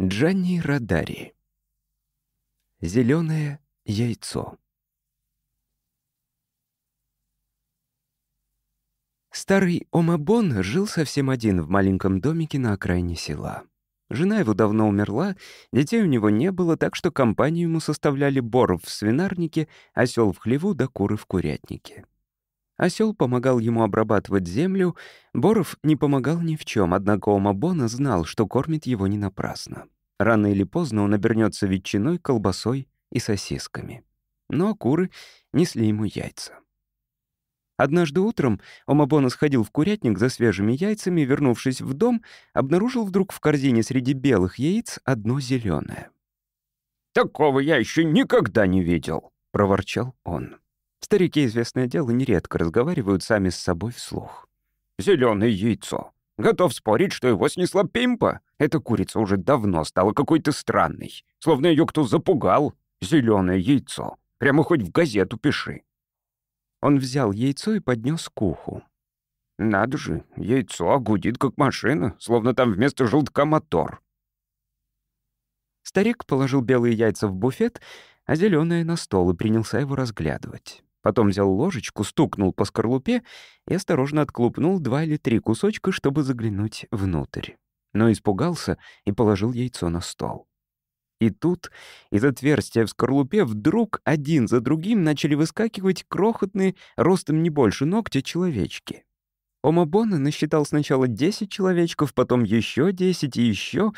Джанни Радари. Зеленое яйцо. Старый Омабон жил совсем один в маленьком домике на окраине села. Жена его давно умерла, детей у него не было, так что компанию ему составляли Боров в свинарнике, осел в хлеву да куры в курятнике. Осел помогал ему обрабатывать землю, Боров не помогал ни в чем, однако Омабона знал, что кормит его не напрасно. Рано или поздно он обернется ветчиной, колбасой и сосисками. Но куры несли ему яйца. Однажды утром Омабона сходил в курятник за свежими яйцами вернувшись в дом, обнаружил вдруг в корзине среди белых яиц одно зеленое. «Такого я еще никогда не видел», — проворчал он. Старики, известное дело, нередко разговаривают сами с собой вслух. «Зелёное яйцо. Готов спорить, что его снесла пимпа. Эта курица уже давно стала какой-то странной. Словно ее кто запугал. Зеленое яйцо. Прямо хоть в газету пиши». Он взял яйцо и поднес к уху. «Надо же, яйцо гудит, как машина, словно там вместо желтка мотор». Старик положил белые яйца в буфет, а зеленое на стол и принялся его разглядывать. Потом взял ложечку, стукнул по скорлупе и осторожно отклупнул два или три кусочка, чтобы заглянуть внутрь. Но испугался и положил яйцо на стол. И тут из отверстия в скорлупе вдруг один за другим начали выскакивать крохотные, ростом не больше ногтя, человечки. Омабона насчитал сначала 10 человечков, потом еще 10 и еще,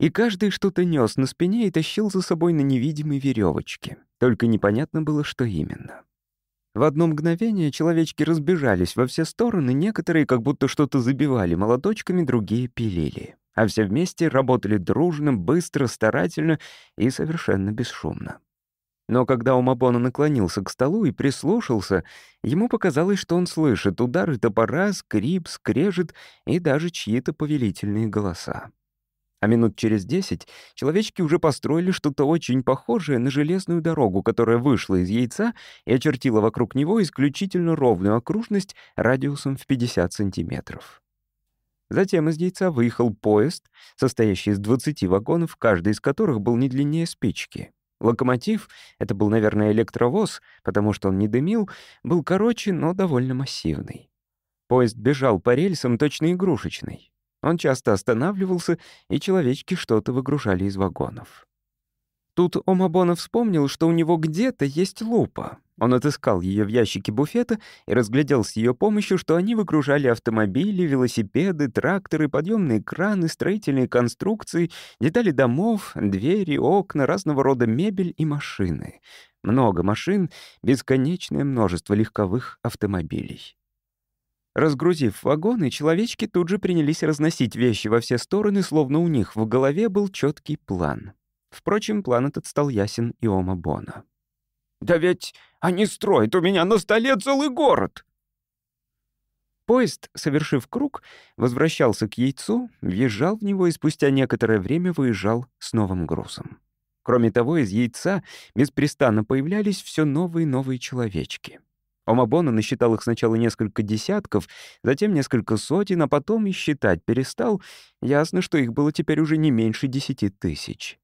и каждый что-то нес на спине и тащил за собой на невидимой веревочке. Только непонятно было, что именно. В одно мгновение человечки разбежались во все стороны, некоторые как будто что-то забивали молоточками, другие пилили. А все вместе работали дружно, быстро, старательно и совершенно бесшумно. Но когда Умабона наклонился к столу и прислушался, ему показалось, что он слышит удары топора, скрип, скрежет и даже чьи-то повелительные голоса. А минут через десять человечки уже построили что-то очень похожее на железную дорогу, которая вышла из яйца и очертила вокруг него исключительно ровную окружность радиусом в 50 сантиметров. Затем из яйца выехал поезд, состоящий из 20 вагонов, каждый из которых был не длиннее спички. Локомотив — это был, наверное, электровоз, потому что он не дымил, был короче, но довольно массивный. Поезд бежал по рельсам точно игрушечный. Он часто останавливался, и человечки что-то выгружали из вагонов. Тут Омабона вспомнил, что у него где-то есть лупа. Он отыскал ее в ящике буфета и разглядел с ее помощью, что они выгружали автомобили, велосипеды, тракторы, подъемные краны, строительные конструкции, детали домов, двери, окна, разного рода мебель и машины. Много машин, бесконечное множество легковых автомобилей. Разгрузив вагоны, человечки тут же принялись разносить вещи во все стороны, словно у них в голове был четкий план. Впрочем, план этот стал ясен и Ома Бона. «Да ведь они строят у меня на столе целый город!» Поезд, совершив круг, возвращался к яйцу, въезжал в него и спустя некоторое время выезжал с новым грузом. Кроме того, из яйца беспрестанно появлялись все новые и новые человечки. Омабона насчитал их сначала несколько десятков, затем несколько сотен, а потом и считать перестал. Ясно, что их было теперь уже не меньше десяти тысяч.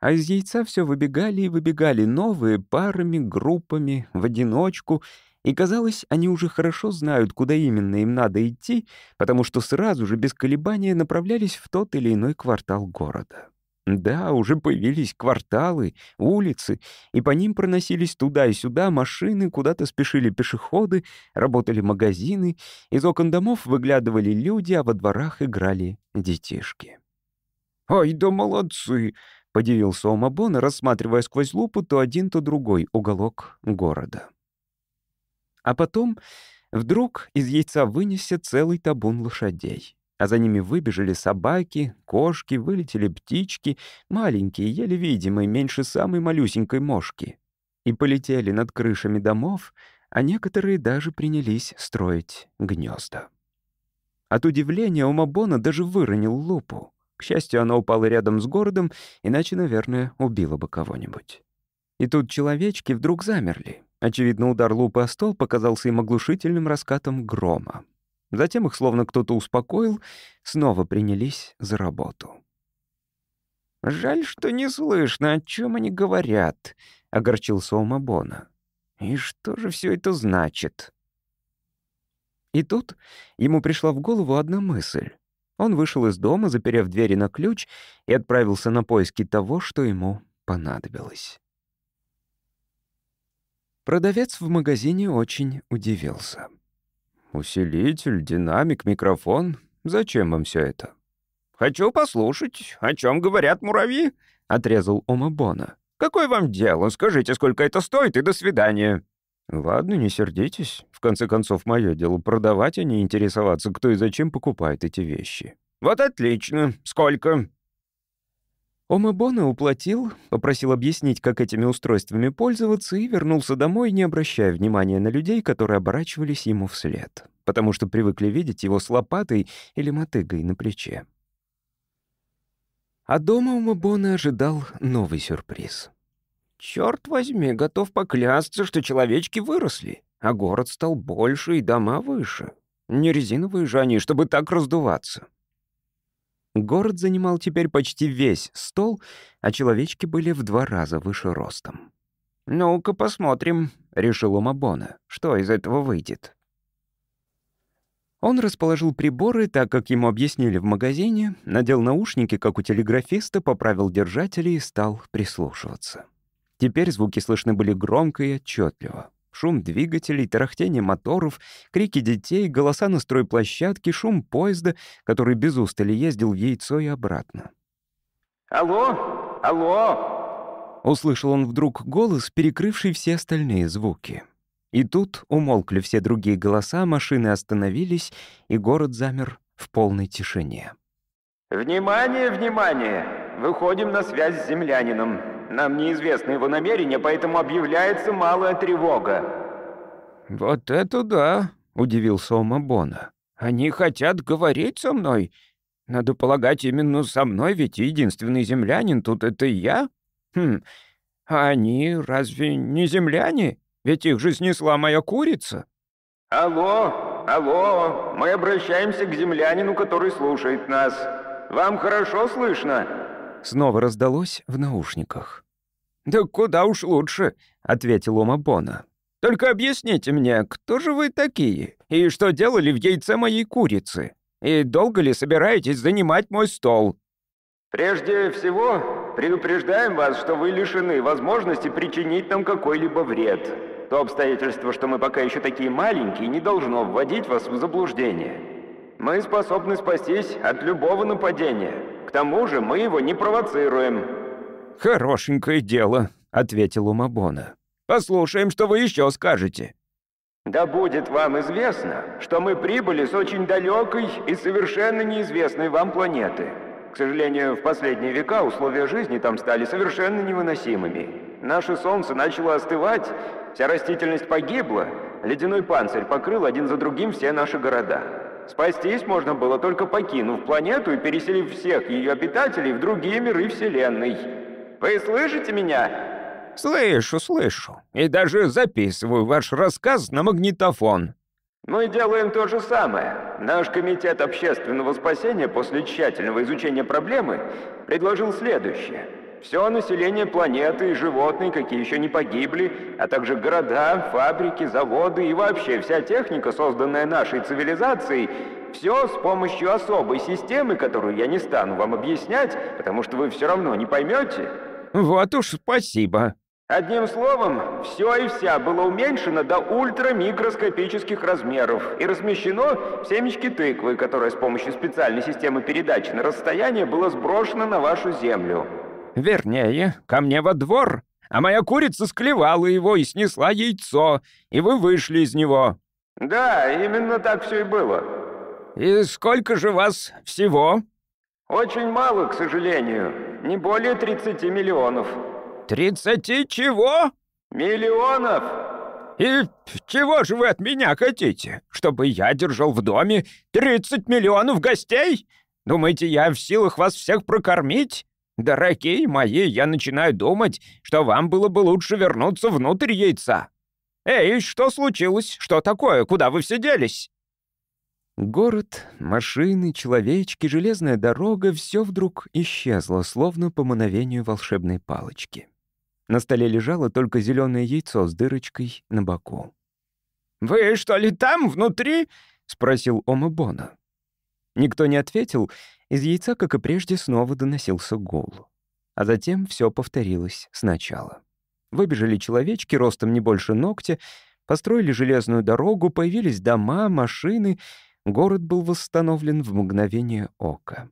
А из яйца все выбегали и выбегали новые парами, группами, в одиночку, и казалось, они уже хорошо знают, куда именно им надо идти, потому что сразу же без колебания направлялись в тот или иной квартал города. Да, уже появились кварталы, улицы, и по ним проносились туда и сюда машины, куда-то спешили пешеходы, работали магазины, из окон домов выглядывали люди, а во дворах играли детишки. «Ай да молодцы!» — подивился Омабон, рассматривая сквозь лупу то один, то другой уголок города. А потом вдруг из яйца вынесся целый табун лошадей а за ними выбежали собаки, кошки, вылетели птички, маленькие, еле видимые, меньше самой малюсенькой мошки. И полетели над крышами домов, а некоторые даже принялись строить гнезда. От удивления у Мабона даже выронил лупу. К счастью, она упала рядом с городом, иначе, наверное, убила бы кого-нибудь. И тут человечки вдруг замерли. Очевидно, удар лупы о стол показался им оглушительным раскатом грома. Затем их словно кто-то успокоил, снова принялись за работу. «Жаль, что не слышно, о чем они говорят», — огорчился Омабона. «И что же все это значит?» И тут ему пришла в голову одна мысль. Он вышел из дома, заперев двери на ключ, и отправился на поиски того, что ему понадобилось. Продавец в магазине очень удивился. «Усилитель, динамик, микрофон. Зачем вам все это?» «Хочу послушать, о чем говорят муравьи», — отрезал Омабона. «Какое вам дело? Скажите, сколько это стоит, и до свидания». «Ладно, не сердитесь. В конце концов, мое дело продавать, а не интересоваться, кто и зачем покупает эти вещи». «Вот отлично. Сколько?» Омабона уплатил, попросил объяснить, как этими устройствами пользоваться, и вернулся домой, не обращая внимания на людей, которые оборачивались ему вслед, потому что привыкли видеть его с лопатой или мотыгой на плече. А дома у Мабона ожидал новый сюрприз. «Черт возьми, готов поклясться, что человечки выросли, а город стал больше и дома выше. Не резиновые же они, чтобы так раздуваться». Город занимал теперь почти весь стол, а человечки были в два раза выше ростом. «Ну-ка посмотрим», — решил Умабона, — «что из этого выйдет». Он расположил приборы так, как ему объяснили в магазине, надел наушники, как у телеграфиста, поправил держатели и стал прислушиваться. Теперь звуки слышны были громко и отчетливо. Шум двигателей, тарахтение моторов, крики детей, голоса на стройплощадке, шум поезда, который без устали ездил в яйцо и обратно. «Алло! Алло!» Услышал он вдруг голос, перекрывший все остальные звуки. И тут умолкли все другие голоса, машины остановились, и город замер в полной тишине. «Внимание, внимание! Выходим на связь с землянином. Нам неизвестны его намерения, поэтому объявляется малая тревога». «Вот это да!» — удивился Омабона. «Они хотят говорить со мной. Надо полагать, именно со мной, ведь единственный землянин тут — это я. Хм, а они разве не земляне?» Ведь их же снесла моя курица». «Алло, алло, мы обращаемся к землянину, который слушает нас. Вам хорошо слышно?» Снова раздалось в наушниках. «Да куда уж лучше», — ответил Омабона. «Только объясните мне, кто же вы такие? И что делали в яйце моей курицы? И долго ли собираетесь занимать мой стол?» «Прежде всего, предупреждаем вас, что вы лишены возможности причинить нам какой-либо вред. То обстоятельство, что мы пока еще такие маленькие, не должно вводить вас в заблуждение. Мы способны спастись от любого нападения. К тому же мы его не провоцируем». «Хорошенькое дело», — ответил Умабона. «Послушаем, что вы еще скажете». «Да будет вам известно, что мы прибыли с очень далекой и совершенно неизвестной вам планеты. К сожалению, в последние века условия жизни там стали совершенно невыносимыми. Наше солнце начало остывать, вся растительность погибла, ледяной панцирь покрыл один за другим все наши города. Спастись можно было только покинув планету и переселив всех ее обитателей в другие миры Вселенной. Вы слышите меня? Слышу, слышу. И даже записываю ваш рассказ на магнитофон. Мы делаем то же самое. Наш комитет общественного спасения после тщательного изучения проблемы предложил следующее – все население планеты и животные, какие еще не погибли, а также города, фабрики, заводы и вообще вся техника, созданная нашей цивилизацией, все с помощью особой системы, которую я не стану вам объяснять, потому что вы все равно не поймете. Вот уж спасибо. Одним словом, все и вся было уменьшено до ультрамикроскопических размеров и размещено в семечке тыквы, которая с помощью специальной системы передачи на расстояние была сброшена на вашу Землю. Вернее, ко мне во двор, а моя курица склевала его и снесла яйцо, и вы вышли из него». «Да, именно так все и было». «И сколько же вас всего?» «Очень мало, к сожалению. Не более 30 миллионов». «Тридцати чего?» «Миллионов!» «И чего же вы от меня хотите? Чтобы я держал в доме 30 миллионов гостей? Думаете, я в силах вас всех прокормить? «Дорогие мои, я начинаю думать, что вам было бы лучше вернуться внутрь яйца. Эй, что случилось? Что такое? Куда вы все делись?» Город, машины, человечки, железная дорога — все вдруг исчезло, словно по мановению волшебной палочки. На столе лежало только зеленое яйцо с дырочкой на боку. «Вы что ли там, внутри?» — спросил Ома Бона. Никто не ответил, из яйца, как и прежде, снова доносился гул. А затем все повторилось сначала. Выбежали человечки ростом не больше ногтя, построили железную дорогу, появились дома, машины. Город был восстановлен в мгновение ока.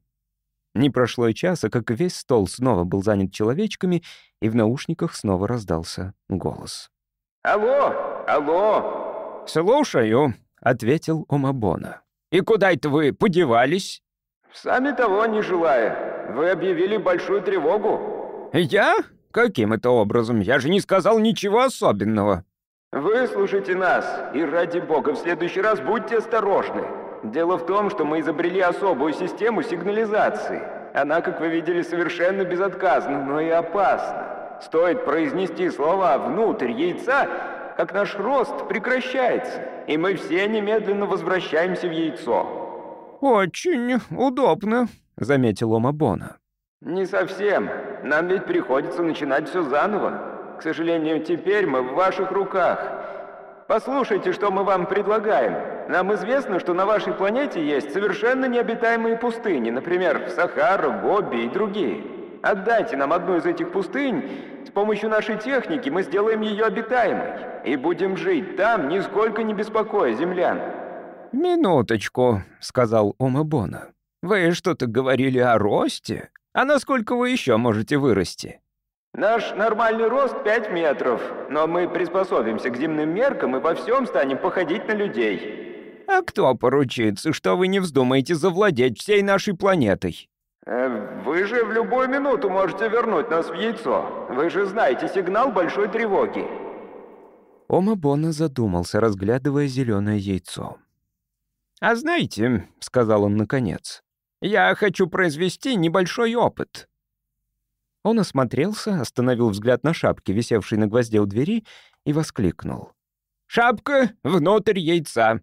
Не прошло и часа, как весь стол снова был занят человечками, и в наушниках снова раздался голос. «Алло! Алло!» «Слушаю», — ответил Омабона. «И куда это вы подевались?» «Сами того не желая. Вы объявили большую тревогу». «Я? Каким это образом? Я же не сказал ничего особенного». «Выслушайте нас, и ради бога, в следующий раз будьте осторожны. Дело в том, что мы изобрели особую систему сигнализации. Она, как вы видели, совершенно безотказна, но и опасна. Стоит произнести слова «внутрь яйца», как наш рост прекращается, и мы все немедленно возвращаемся в яйцо». «Очень удобно», — заметил Омабона. «Не совсем. Нам ведь приходится начинать все заново. К сожалению, теперь мы в ваших руках. Послушайте, что мы вам предлагаем. Нам известно, что на вашей планете есть совершенно необитаемые пустыни, например, Сахара, Гоби и другие. Отдайте нам одну из этих пустынь, с помощью нашей техники мы сделаем ее обитаемой и будем жить там, нисколько не беспокоя землян». «Минуточку», — сказал Омабона. «Вы что-то говорили о росте? А насколько вы еще можете вырасти?» Наш нормальный рост 5 метров, но мы приспособимся к земным меркам и во всем станем походить на людей. А кто поручится, что вы не вздумаете завладеть всей нашей планетой? Э, вы же в любую минуту можете вернуть нас в яйцо. Вы же знаете сигнал большой тревоги. Ома Бона задумался, разглядывая зеленое яйцо. «А знаете, — сказал он наконец, — я хочу произвести небольшой опыт. Он осмотрелся, остановил взгляд на шапке, висевшей на гвозде у двери, и воскликнул. «Шапка внутрь яйца!»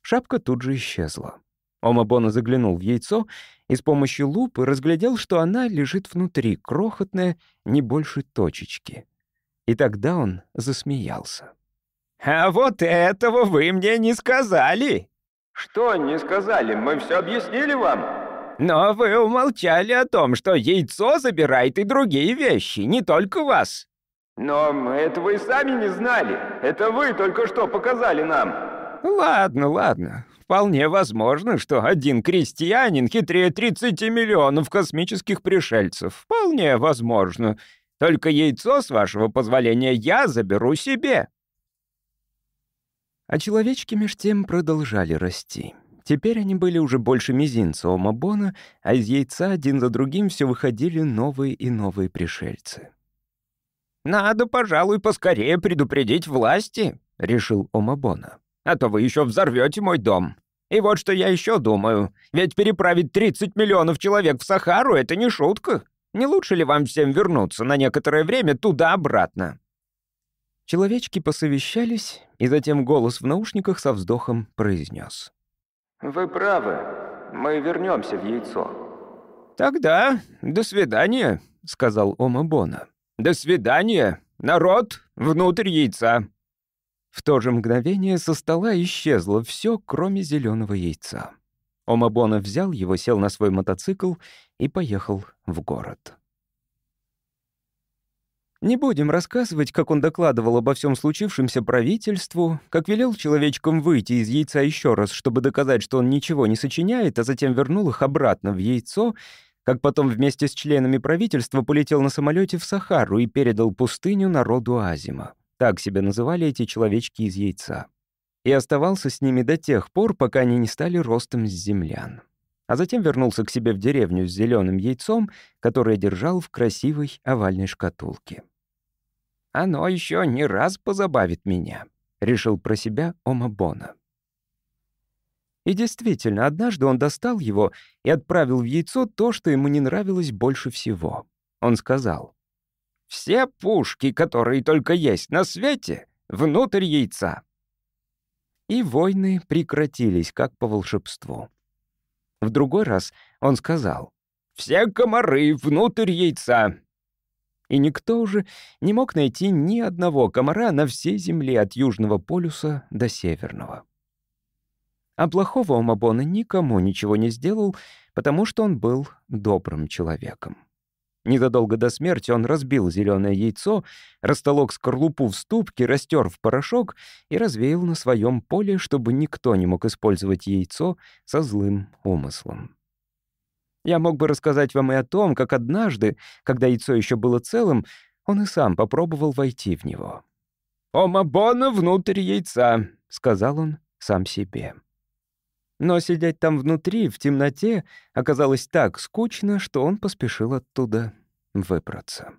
Шапка тут же исчезла. Омабона заглянул в яйцо и с помощью лупы разглядел, что она лежит внутри, крохотная, не больше точечки. И тогда он засмеялся. «А вот этого вы мне не сказали!» «Что не сказали? Мы все объяснили вам!» Но вы умолчали о том, что яйцо забирает и другие вещи, не только вас. Но мы этого и сами не знали. Это вы только что показали нам. Ладно, ладно. Вполне возможно, что один крестьянин хитрее 30 миллионов космических пришельцев. Вполне возможно. Только яйцо, с вашего позволения, я заберу себе. А человечки меж тем продолжали расти. Теперь они были уже больше мизинца у Мабона, а из яйца один за другим все выходили новые и новые пришельцы. «Надо, пожалуй, поскорее предупредить власти», — решил Омабона. «А то вы еще взорвете мой дом. И вот что я еще думаю. Ведь переправить 30 миллионов человек в Сахару — это не шутка. Не лучше ли вам всем вернуться на некоторое время туда-обратно?» Человечки посовещались, и затем голос в наушниках со вздохом произнес. «Вы правы. Мы вернемся в яйцо». «Тогда до свидания», — сказал Ома Бона. «До свидания, народ, внутрь яйца». В то же мгновение со стола исчезло все, кроме зеленого яйца. Омабона взял его, сел на свой мотоцикл и поехал в город. Не будем рассказывать, как он докладывал обо всем случившемся правительству, как велел человечкам выйти из яйца еще раз, чтобы доказать, что он ничего не сочиняет, а затем вернул их обратно в яйцо, как потом вместе с членами правительства полетел на самолете в Сахару и передал пустыню народу Азима. Так себя называли эти человечки из яйца. И оставался с ними до тех пор, пока они не стали ростом с землян. А затем вернулся к себе в деревню с зеленым яйцом, которое держал в красивой овальной шкатулке. «Оно еще не раз позабавит меня», — решил про себя Омабона. И действительно, однажды он достал его и отправил в яйцо то, что ему не нравилось больше всего. Он сказал, «Все пушки, которые только есть на свете, внутрь яйца». и войны прекратились, как по волшебству. В другой раз он сказал «Все комары внутрь яйца!» И никто уже не мог найти ни одного комара на всей Земле от Южного полюса до Северного. А плохого Омабона никому ничего не сделал, потому что он был добрым человеком. Незадолго до смерти он разбил зеленое яйцо, растолок скорлупу в ступке, растер в порошок и развеял на своем поле, чтобы никто не мог использовать яйцо со злым умыслом. Я мог бы рассказать вам и о том, как однажды, когда яйцо еще было целым, он и сам попробовал войти в него. «Омабона внутрь яйца», — сказал он сам себе. Но сидеть там внутри, в темноте, оказалось так скучно, что он поспешил оттуда выбраться.